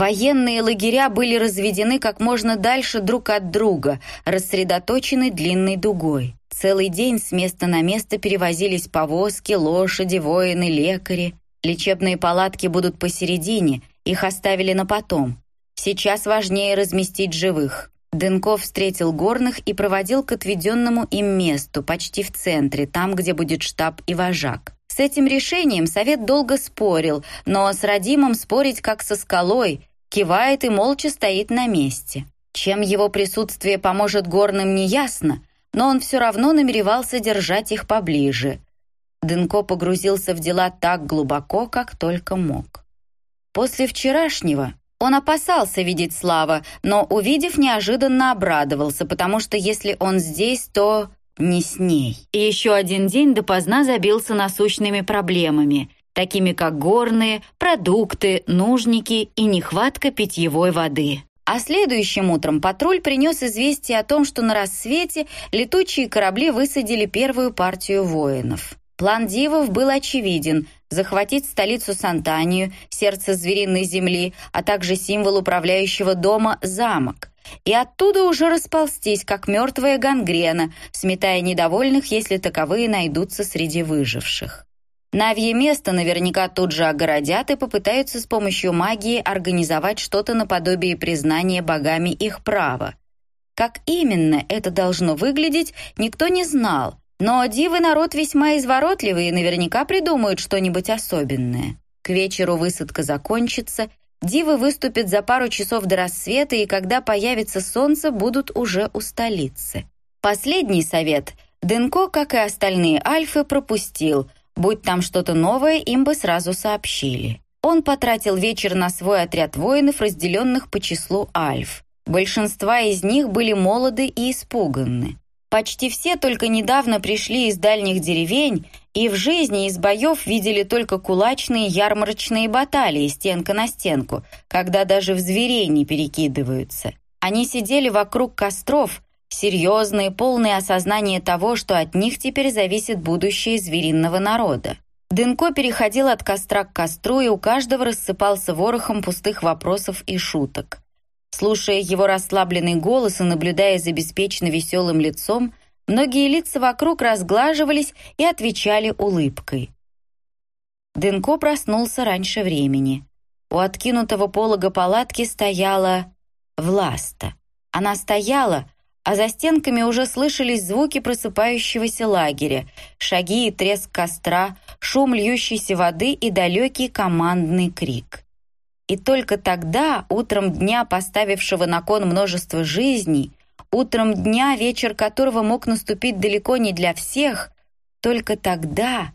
Военные лагеря были разведены как можно дальше друг от друга, рассредоточены длинной дугой. Целый день с места на место перевозились повозки, лошади, воины, лекари. Лечебные палатки будут посередине, их оставили на потом. Сейчас важнее разместить живых. Дынков встретил горных и проводил к отведенному им месту, почти в центре, там, где будет штаб и вожак. С этим решением совет долго спорил, но с Радимом спорить как со скалой, кивает и молча стоит на месте. Чем его присутствие поможет горным, неясно, но он все равно намеревался держать их поближе. Дынко погрузился в дела так глубоко, как только мог. После вчерашнего он опасался видеть Слава, но, увидев, неожиданно обрадовался, потому что если он здесь, то не с ней. И еще один день допоздна забился насущными проблемами, такими как горные, продукты, нужники и нехватка питьевой воды. А следующим утром патруль принес известие о том, что на рассвете летучие корабли высадили первую партию воинов. План дивов был очевиден – захватить столицу Сантанию, сердце звериной земли, а также символ управляющего дома – замок и оттуда уже расползтись, как мертвая гангрена, сметая недовольных, если таковые найдутся среди выживших. Навье место наверняка тут же огородят и попытаются с помощью магии организовать что-то наподобие признания богами их права. Как именно это должно выглядеть, никто не знал, но дивы народ весьма изворотливый и наверняка придумают что-нибудь особенное. К вечеру высадка закончится, Дивы выступят за пару часов до рассвета, и когда появится солнце, будут уже у столицы. Последний совет Дынко, как и остальные альфы, пропустил. Будь там что-то новое, им бы сразу сообщили. Он потратил вечер на свой отряд воинов, разделенных по числу альф. Большинства из них были молоды и испуганны. Почти все только недавно пришли из дальних деревень и в жизни из боев видели только кулачные ярмарочные баталии стенка на стенку, когда даже в зверей не перекидываются. Они сидели вокруг костров, серьезные, полные осознания того, что от них теперь зависит будущее звериного народа. Дынко переходил от костра к костру, и у каждого рассыпался ворохом пустых вопросов и шуток. Слушая его расслабленный голос и наблюдая за беспечно веселым лицом, многие лица вокруг разглаживались и отвечали улыбкой. Дынко проснулся раньше времени. У откинутого полога палатки стояла Власта. Она стояла, а за стенками уже слышались звуки просыпающегося лагеря, шаги и треск костра, шум льющейся воды и далекий командный крик. И только тогда, утром дня, поставившего на кон множество жизней, утром дня, вечер которого мог наступить далеко не для всех, только тогда,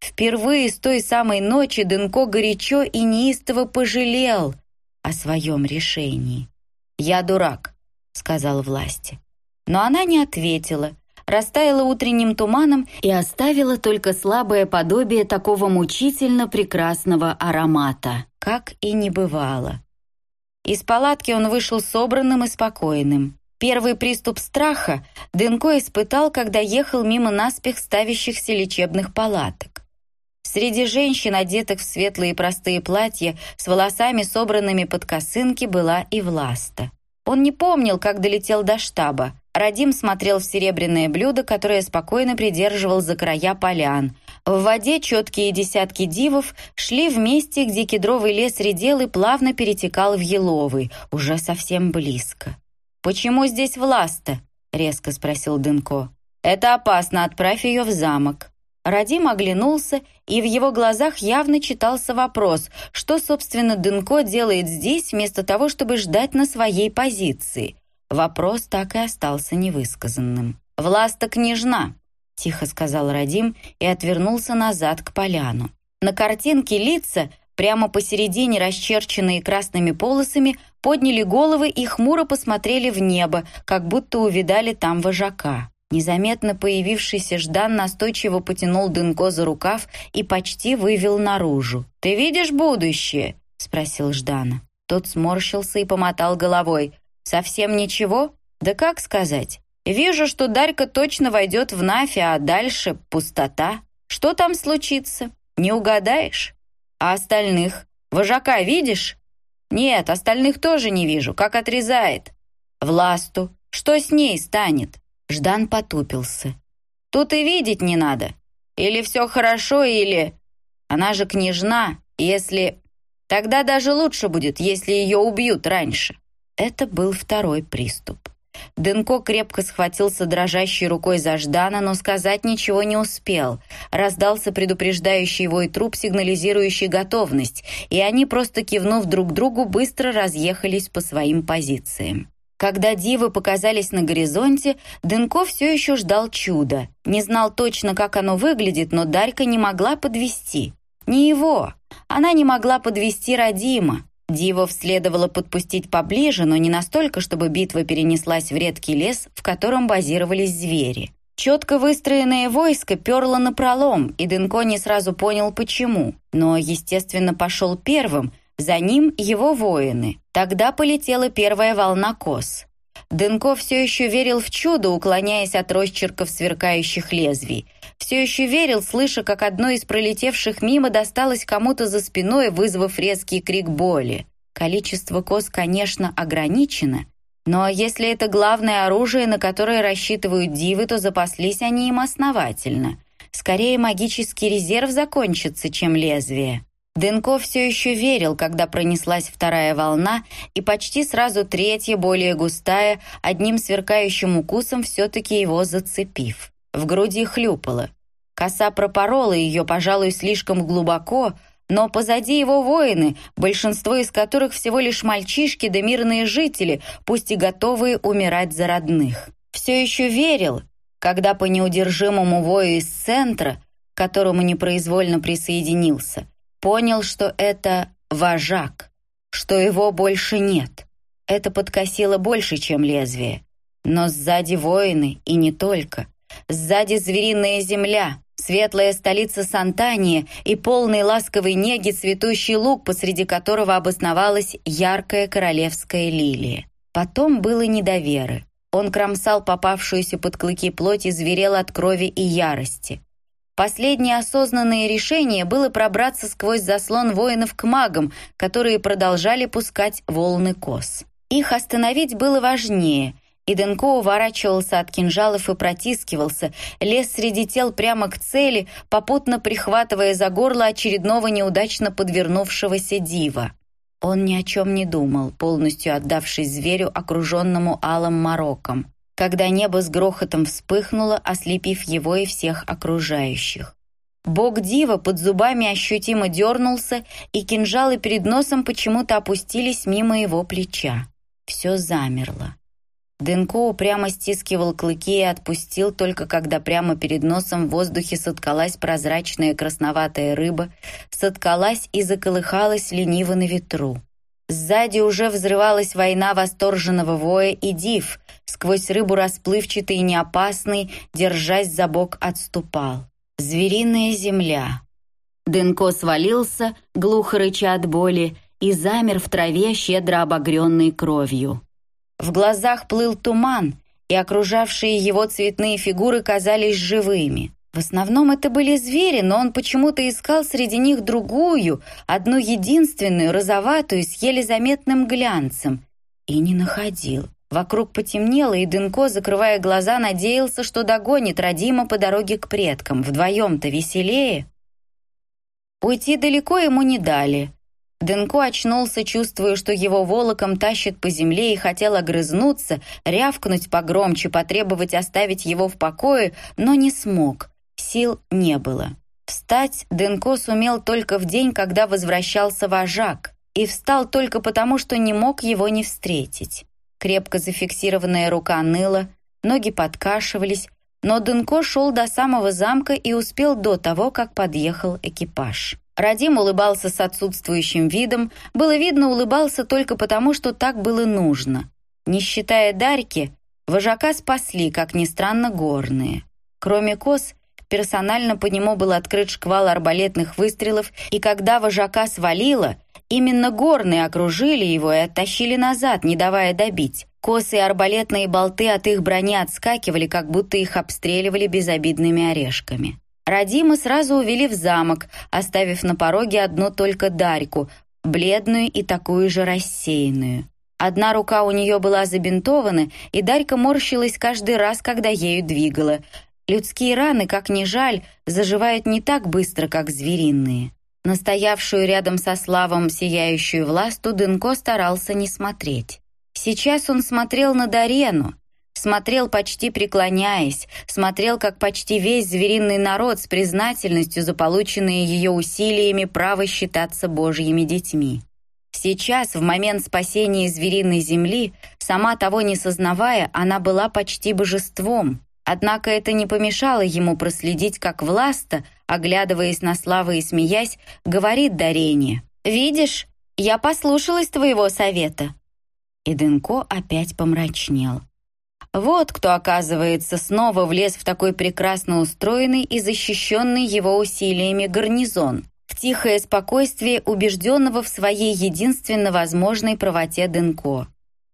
впервые с той самой ночи, Дынко горячо и неистово пожалел о своем решении. «Я дурак», — сказал власти. Но она не ответила, растаяла утренним туманом и оставила только слабое подобие такого мучительно прекрасного аромата, как и не бывало. Из палатки он вышел собранным и спокойным. Первый приступ страха Дынко испытал, когда ехал мимо наспех ставящихся лечебных палаток. Среди женщин, одетых в светлые простые платья, с волосами, собранными под косынки, была и Власта. Он не помнил, как долетел до штаба. Радим смотрел в серебряное блюдо, которое спокойно придерживал за края полян. В воде четкие десятки дивов шли в месте, где кедровый лес редел и плавно перетекал в еловый, уже совсем близко. «Почему здесь Власта?» — резко спросил Дынко. «Это опасно, отправь ее в замок». Радим оглянулся, и в его глазах явно читался вопрос, что, собственно, Дынко делает здесь, вместо того, чтобы ждать на своей позиции. Вопрос так и остался невысказанным. «Власта княжна», — тихо сказал Радим и отвернулся назад к поляну. На картинке лица, прямо посередине расчерченные красными полосами, подняли головы и хмуро посмотрели в небо, как будто увидали там вожака. Незаметно появившийся Ждан настойчиво потянул Дынко за рукав и почти вывел наружу. «Ты видишь будущее?» — спросил Ждана. Тот сморщился и помотал головой. «Совсем ничего? Да как сказать? Вижу, что Дарька точно войдет в Нафи, а дальше пустота. Что там случится? Не угадаешь? А остальных? Вожака видишь?» «Нет, остальных тоже не вижу, как отрезает». «Власту, что с ней станет?» Ждан потупился. «Тут и видеть не надо. Или все хорошо, или... Она же княжна, если... Тогда даже лучше будет, если ее убьют раньше». Это был второй приступ. Дынко крепко схватился дрожащей рукой за Ждана, но сказать ничего не успел. Раздался предупреждающий его и труп, сигнализирующий готовность, и они, просто кивнув друг другу, быстро разъехались по своим позициям. Когда дивы показались на горизонте, Дынко все еще ждал чуда. Не знал точно, как оно выглядит, но Дарька не могла подвести. Не его. Она не могла подвести Радима. Дивов следовало подпустить поближе, но не настолько, чтобы битва перенеслась в редкий лес, в котором базировались звери. Четко выстроенное войско перло напролом, и Дынко не сразу понял, почему. Но, естественно, пошел первым, за ним его воины. Тогда полетела первая волна кос. Дынко все еще верил в чудо, уклоняясь от росчерков сверкающих лезвий. Все еще верил, слыша, как одно из пролетевших мимо досталось кому-то за спиной, вызвав резкий крик боли. Количество кос, конечно, ограничено, но если это главное оружие, на которое рассчитывают дивы, то запаслись они им основательно. Скорее, магический резерв закончится, чем лезвие. Дынко все еще верил, когда пронеслась вторая волна, и почти сразу третья, более густая, одним сверкающим укусом все-таки его зацепив. В груди хлюпало. Коса пропорола ее, пожалуй, слишком глубоко, но позади его воины, большинство из которых всего лишь мальчишки да мирные жители, пусть и готовые умирать за родных. Все еще верил, когда по неудержимому вою из центра, к которому непроизвольно присоединился – Понял, что это вожак, что его больше нет. Это подкосило больше, чем лезвие. Но сзади воины, и не только. Сзади звериная земля, светлая столица Сантания и полный ласковой неги цветущий луг, посреди которого обосновалась яркая королевская лилия. Потом было недоверы. Он кромсал попавшуюся под клыки плоть и зверел от крови и ярости. Последнее осознанное решение было пробраться сквозь заслон воинов к магам, которые продолжали пускать волны кос. Их остановить было важнее, и Денко уворачивался от кинжалов и протискивался, лез среди тел прямо к цели, попутно прихватывая за горло очередного неудачно подвернувшегося дива. Он ни о чем не думал, полностью отдавшись зверю, окруженному алым мороком когда небо с грохотом вспыхнуло, ослепив его и всех окружающих. Бог Дива под зубами ощутимо дернулся, и кинжалы перед носом почему-то опустились мимо его плеча. Все замерло. Дынко упрямо стискивал клыки и отпустил, только когда прямо перед носом в воздухе соткалась прозрачная красноватая рыба, соткалась и заколыхалась лениво на ветру. Сзади уже взрывалась война восторженного воя и див, сквозь рыбу расплывчатый и неопасный, держась за бок, отступал. Звериная земля. Дынко свалился, глухо рыча от боли, и замер в траве, щедро обогренной кровью. В глазах плыл туман, и окружавшие его цветные фигуры казались живыми. В основном это были звери, но он почему-то искал среди них другую, одну единственную, розоватую, с еле заметным глянцем. И не находил. Вокруг потемнело, и Дынко, закрывая глаза, надеялся, что догонит Радима по дороге к предкам. Вдвоем-то веселее. Уйти далеко ему не дали. Дынко очнулся, чувствуя, что его волоком тащит по земле и хотел огрызнуться, рявкнуть погромче, потребовать оставить его в покое, но не смог. Сил не было. Встать Дынко сумел только в день, когда возвращался вожак, и встал только потому, что не мог его не встретить. Крепко зафиксированная рука ныла, ноги подкашивались, но Дынко шел до самого замка и успел до того, как подъехал экипаж. Радим улыбался с отсутствующим видом, было видно, улыбался только потому, что так было нужно. Не считая Дарьки, вожака спасли, как ни странно, горные. Кроме коз, персонально по нему был открыт шквал арбалетных выстрелов, и когда вожака свалило, именно горные окружили его и оттащили назад, не давая добить. Косы и арбалетные болты от их брони отскакивали, как будто их обстреливали безобидными орешками. Радима сразу увели в замок, оставив на пороге одну только Дарьку, бледную и такую же рассеянную. Одна рука у нее была забинтована, и Дарька морщилась каждый раз, когда ею двигала. Людские раны, как ни жаль, заживают не так быстро, как звериные. Настоявшую рядом со Славом сияющую власту Дынко старался не смотреть. Сейчас он смотрел на Дарену, смотрел почти преклоняясь, смотрел, как почти весь звериный народ с признательностью за полученные ее усилиями право считаться божьими детьми. Сейчас, в момент спасения звериной земли, сама того не сознавая, она была почти божеством. Однако это не помешало ему проследить, как Власта, оглядываясь на Славу и смеясь, говорит Дарене, «Видишь, я послушалась твоего совета». И Дынко опять помрачнел. Вот кто, оказывается, снова влез в такой прекрасно устроенный и защищенный его усилиями гарнизон в тихое спокойствие убежденного в своей единственно возможной правоте Денко.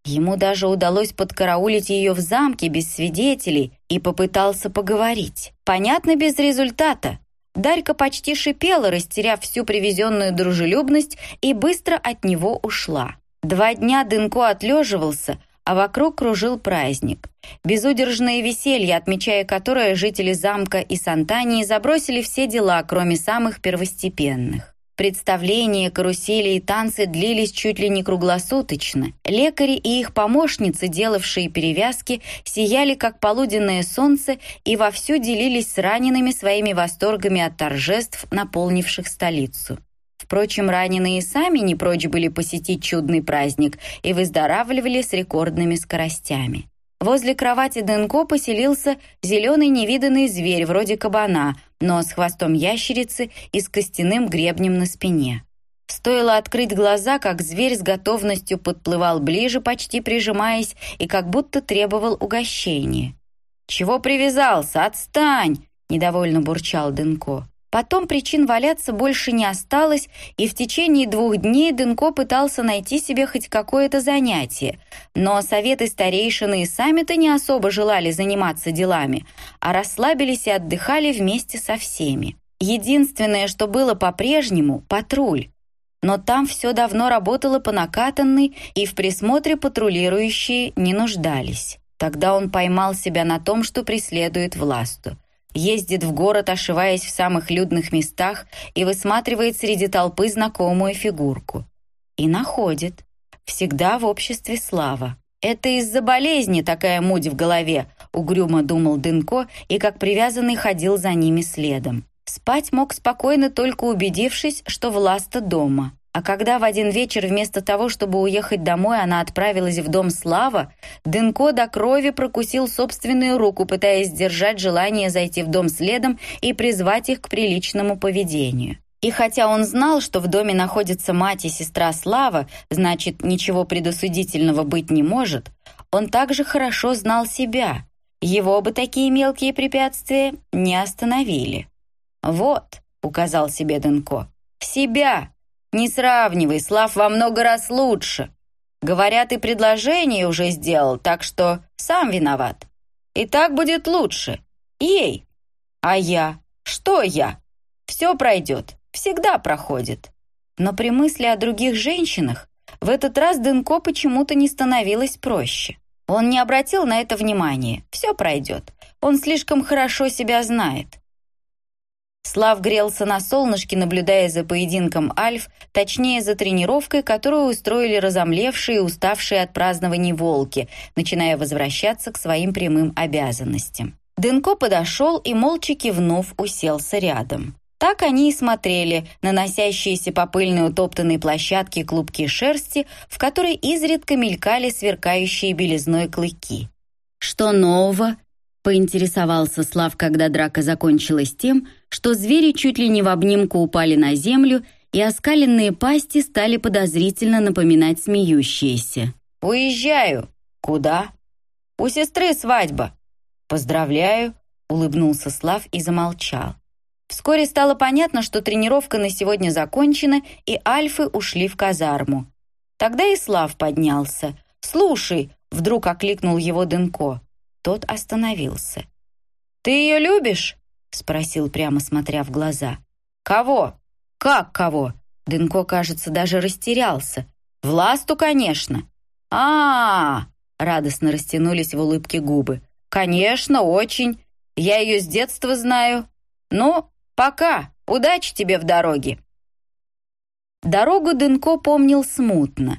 Ему даже удалось подкараулить ее в замке без свидетелей и попытался поговорить. Понятно, без результата. Дарька почти шипела, растеряв всю привезенную дружелюбность, и быстро от него ушла. Два дня Дынко отлеживался, а вокруг кружил праздник. Безудержное веселье, отмечая которое жители замка и Сантании забросили все дела, кроме самых первостепенных. Представления, карусели и танцы длились чуть ли не круглосуточно. Лекари и их помощницы, делавшие перевязки, сияли как полуденное солнце и вовсю делились с ранеными своими восторгами от торжеств, наполнивших столицу. Впрочем, раненые сами не прочь были посетить чудный праздник и выздоравливали с рекордными скоростями. Возле кровати Денко поселился зеленый невиданный зверь вроде кабана, но с хвостом ящерицы и с костяным гребнем на спине. Стоило открыть глаза, как зверь с готовностью подплывал ближе, почти прижимаясь, и как будто требовал угощения. «Чего привязался? Отстань!» — недовольно бурчал Денко. Потом причин валяться больше не осталось, и в течение двух дней Дынко пытался найти себе хоть какое-то занятие. Но советы старейшины и сами-то не особо желали заниматься делами, а расслабились и отдыхали вместе со всеми. Единственное, что было по-прежнему – патруль. Но там все давно работало по накатанной, и в присмотре патрулирующие не нуждались. Тогда он поймал себя на том, что преследует власту ездит в город, ошиваясь в самых людных местах и высматривает среди толпы знакомую фигурку. И находит. Всегда в обществе слава. Это из-за болезни такая муть в голове, угрюмо думал Дынко и как привязанный ходил за ними следом. Спать мог спокойно, только убедившись, что Власта дома. А когда в один вечер вместо того, чтобы уехать домой, она отправилась в дом Слава, Дынко до крови прокусил собственную руку, пытаясь сдержать желание зайти в дом следом и призвать их к приличному поведению. И хотя он знал, что в доме находится мать и сестра Слава, значит, ничего предосудительного быть не может, он также хорошо знал себя. Его бы такие мелкие препятствия не остановили. «Вот», — указал себе Дынко, — «себя!» Не сравнивай, Слав во много раз лучше. Говорят, и предложение уже сделал, так что сам виноват. И так будет лучше. Ей. А я? Что я? Все пройдет. Всегда проходит. Но при мысли о других женщинах в этот раз Дынко почему-то не становилось проще. Он не обратил на это внимания. Все пройдет. Он слишком хорошо себя знает. Слав грелся на солнышке, наблюдая за поединком Альф, точнее за тренировкой, которую устроили разомлевшие и уставшие от празднований волки, начиная возвращаться к своим прямым обязанностям. Дынко подошел и, молча кивнув, уселся рядом. Так они и смотрели на носящиеся по пыльной утоптанной площадке клубки шерсти, в которой изредка мелькали сверкающие белизной клыки. «Что нового?» Поинтересовался Слав, когда драка закончилась тем, что звери чуть ли не в обнимку упали на землю, и оскаленные пасти стали подозрительно напоминать смеющиеся. «Уезжаю». «Куда?» «У сестры свадьба». «Поздравляю», — улыбнулся Слав и замолчал. Вскоре стало понятно, что тренировка на сегодня закончена, и альфы ушли в казарму. Тогда и Слав поднялся. «Слушай», — вдруг окликнул его Дынко, тот остановился. «Ты ее любишь?» — спросил, прямо смотря в глаза. «Кого? Как кого?» Дынко, кажется, даже растерялся. «В ласту, конечно!» а, -а, -а радостно растянулись в улыбке губы. «Конечно, очень. Я ее с детства знаю. Ну, пока. Удачи тебе в дороге!» Дорогу Дынко помнил смутно.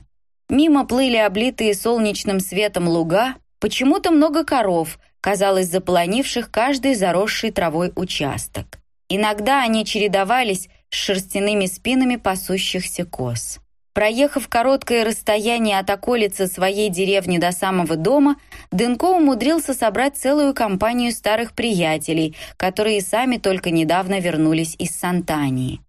Мимо плыли облитые солнечным светом луга, почему-то много коров, казалось, заполонивших каждый заросший травой участок. Иногда они чередовались с шерстяными спинами пасущихся коз. Проехав короткое расстояние от околицы своей деревни до самого дома, Дынко умудрился собрать целую компанию старых приятелей, которые сами только недавно вернулись из Сантании.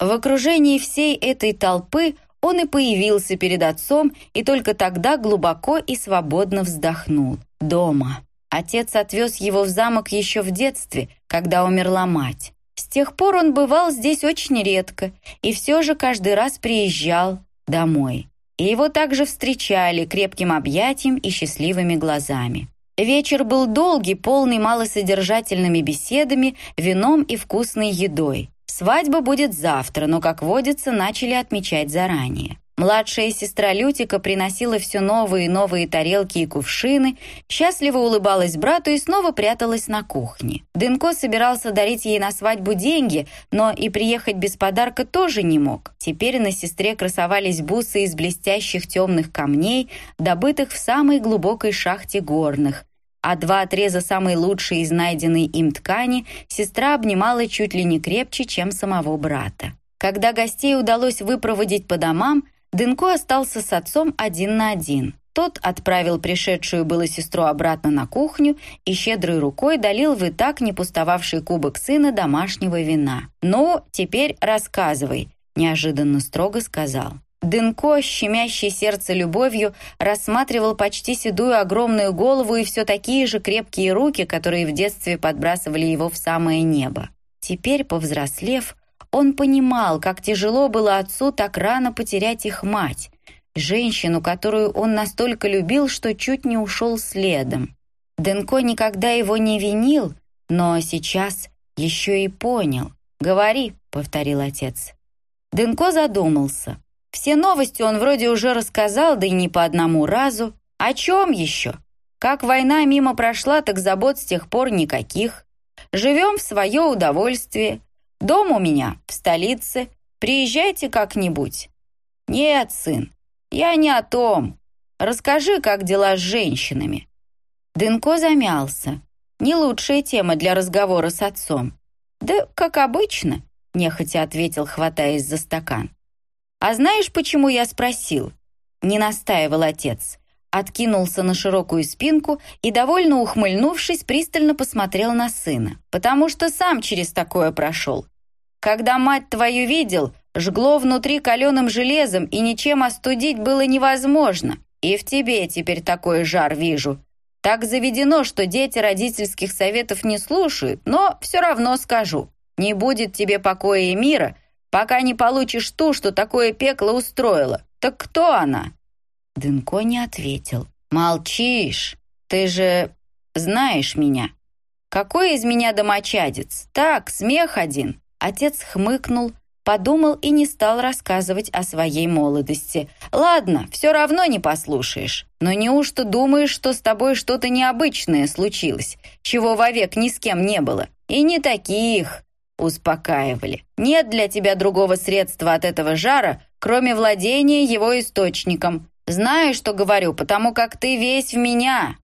В окружении всей этой толпы он и появился перед отцом, и только тогда глубоко и свободно вздохнул. Дома. Отец отвез его в замок еще в детстве, когда умерла мать. С тех пор он бывал здесь очень редко, и все же каждый раз приезжал домой. И его также встречали крепким объятием и счастливыми глазами. Вечер был долгий, полный малосодержательными беседами, вином и вкусной едой. Свадьба будет завтра, но, как водится, начали отмечать заранее. Младшая сестра Лютика приносила все новые и новые тарелки и кувшины, счастливо улыбалась брату и снова пряталась на кухне. Дынко собирался дарить ей на свадьбу деньги, но и приехать без подарка тоже не мог. Теперь на сестре красовались бусы из блестящих темных камней, добытых в самой глубокой шахте горных, а два отреза самой лучшей из найденной им ткани сестра обнимала чуть ли не крепче, чем самого брата. Когда гостей удалось выпроводить по домам, Дынко остался с отцом один на один. Тот отправил пришедшую было сестру обратно на кухню и щедрой рукой долил в и так не пустовавший кубок сына домашнего вина. «Ну, теперь рассказывай», — неожиданно строго сказал. Дынко, щемящий сердце любовью, рассматривал почти седую огромную голову и все такие же крепкие руки, которые в детстве подбрасывали его в самое небо. Теперь, повзрослев, он понимал, как тяжело было отцу так рано потерять их мать, женщину, которую он настолько любил, что чуть не ушел следом. Дынко никогда его не винил, но сейчас еще и понял. «Говори», — повторил отец. Дынко задумался — все новости он вроде уже рассказал, да и не по одному разу. О чем еще? Как война мимо прошла, так забот с тех пор никаких. Живем в свое удовольствие. Дом у меня в столице. Приезжайте как-нибудь. Нет, сын, я не о том. Расскажи, как дела с женщинами. Дынко замялся. Не лучшая тема для разговора с отцом. Да, как обычно, нехотя ответил, хватаясь за стакан. «А знаешь, почему я спросил?» Не настаивал отец. Откинулся на широкую спинку и, довольно ухмыльнувшись, пристально посмотрел на сына. «Потому что сам через такое прошел. Когда мать твою видел, жгло внутри каленым железом, и ничем остудить было невозможно. И в тебе теперь такой жар вижу. Так заведено, что дети родительских советов не слушают, но все равно скажу. Не будет тебе покоя и мира, пока не получишь ту, что такое пекло устроила. Так кто она?» Дынко не ответил. «Молчишь. Ты же знаешь меня. Какой из меня домочадец? Так, смех один». Отец хмыкнул, подумал и не стал рассказывать о своей молодости. «Ладно, все равно не послушаешь. Но неужто думаешь, что с тобой что-то необычное случилось, чего вовек ни с кем не было? И не таких. Успокаивали. Нет для тебя другого средства от этого жара, кроме владения его источником. Знаю, что говорю, потому как ты весь в меня.